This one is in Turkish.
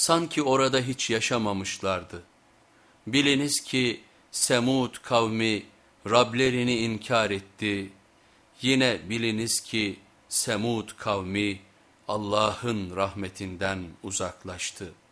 sanki orada hiç yaşamamışlardı. Biliniz ki Semud kavmi Rablerini inkar etti. Yine biliniz ki Semud kavmi Allah'ın rahmetinden uzaklaştı.''